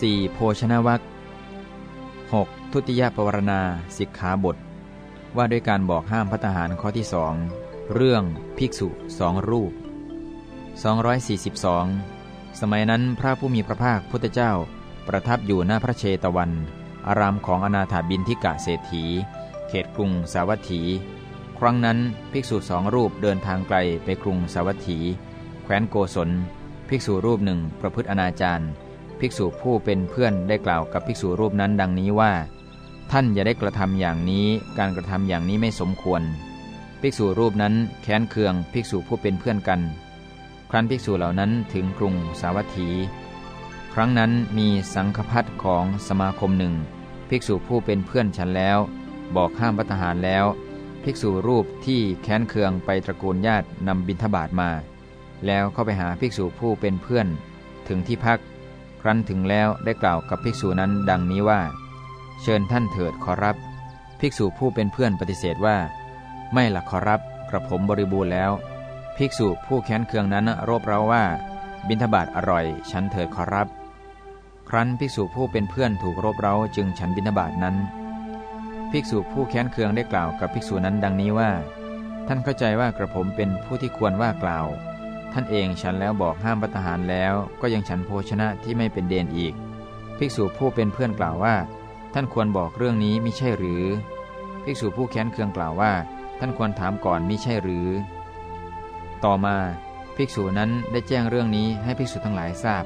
4. โภชนวัค 6. ทุติยปวารณาสิกขาบท ว่าด้วยการบอกห้ามพัฒหารข้อที่สองเรื่องภิกษุสองรูป 242 สมัยนั้นพระผู้มีพระภาคพุทธเจ้า ประทับอยู่หน้าพระเชตวัน อารามของอนาถาบินทิกะเศรษฐี เขตกรุงสาวัตถี ครั้งนั้นภิกษุสองรูปเดินทางไกลไปกรุงสาวัตถี แคว้นโกศล ภิกษุรูปหนึ่งประพฤติอนาจาร ภิกษุผู้เป็นเพื่อนได้กล่าวกับภิกษุรูปนั้นดังนี้ว่า ท่านอย่าได้กระทำอย่างนี้ การกระทำอย่างนี้ไม่สมควร ภิกษุรูปนั้นแค้นเคืองภิกษุผู้เป็นเพื่อนกัน ครั้นภิกษุเหล่านั้นถึงกรุงสาวัตถี ครั้งนั้นมีสังฆพัฒของสมาคมหนึ่ง ภิกษุผู้เป็นเพื่อนฉันแล้ว บอกห้ามพัฒหารแล้ว ภิกษุรูปที่แค้นเคืองไปตระกูลญาตินำบิณฑบาตมา แล้วเข้าไปหาภิกษุผู้เป็นเพื่อน ถึงที่พัก รั้นถึงแล้วได้กล่าวกับภิกษุนั้นดังนี้ว่า เชิญท่านเถิดขอรับ ภิกษุผู้เป็นเพื่อนปฏิเสธว่า ไม่ละขอรับกระผมบริบูรณ์แล้ว ภิกษุผู้แค้นเคืองนั้นรบเร้าว่า บิณฑบาตอร่อย ฉันเถิดขอรับ ครั้นภิกษุผู้เป็นเพื่อนถูกรบเร้าจึงฉันบิณฑบาตนั้น ภิกษุผู้แค้นเคืองได้กล่าวกับภิกษุนั้นดังนี้ว่า ท่านเข้าใจว่ากระผมเป็นผู้ที่ควรว่ากล่าว ท่านเองฉันแล้วบอกห้ามปัตหารแล้วก็ยังฉันโภชนะที่ไม่เป็นเดนอีก ภิกษุผู้เป็นเพื่อนกล่าวว่า ท่านควรบอกเรื่องนี้ม่ใช่หรือ ภิกษุผู้แค้นเคืองกล่าวว่า ท่านควรถามก่อนมิใช่หรือ ต่อมาภิกษุนั้นได้แจ้งเรื่องนี้ให้ภิกษุทั้งหลายทราบ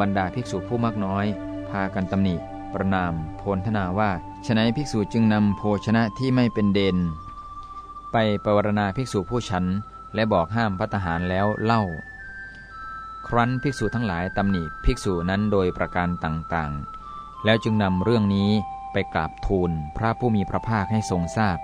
บรรดาภิกษุผู้มากน้อย พากันตำหนิ ประนาม โพลธนาว่าฉนัยภิกษุจึงนำโภชนะที่ไม่เป็นเดนไปปรารณาภิกษุผู้ฉัน และบอกห้ามพัตหารแล้วเล่า ครั้นภิกษุทั้งหลายตำหนิภิกษุนั้นโดยประการต่างๆ แล้วจึงนำเรื่องนี้ไปกราบทูลพระผู้มีพระภาคให้ทรงทราบ